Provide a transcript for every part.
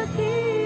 sa akin.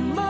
more.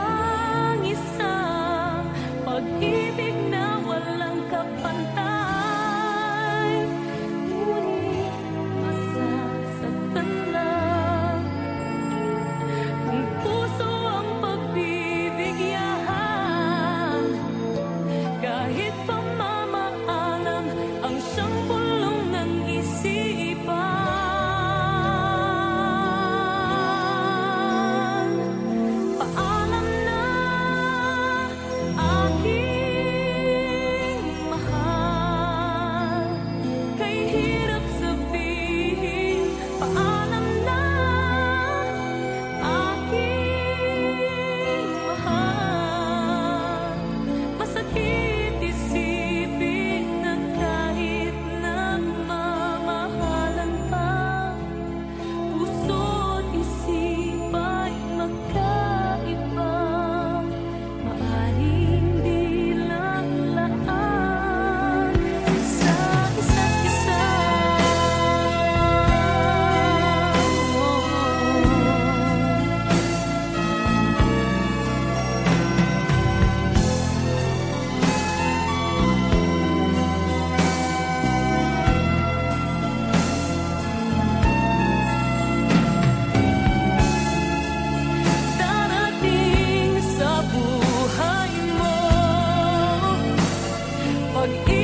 Darating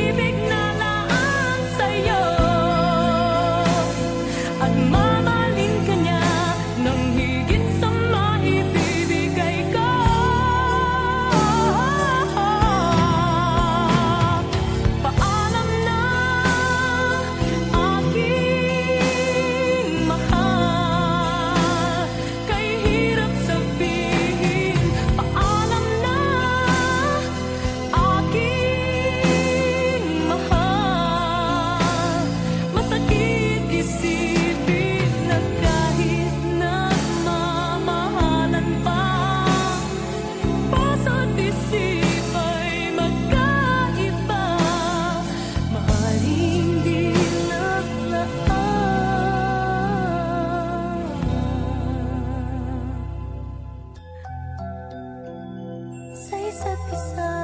bisa-bisa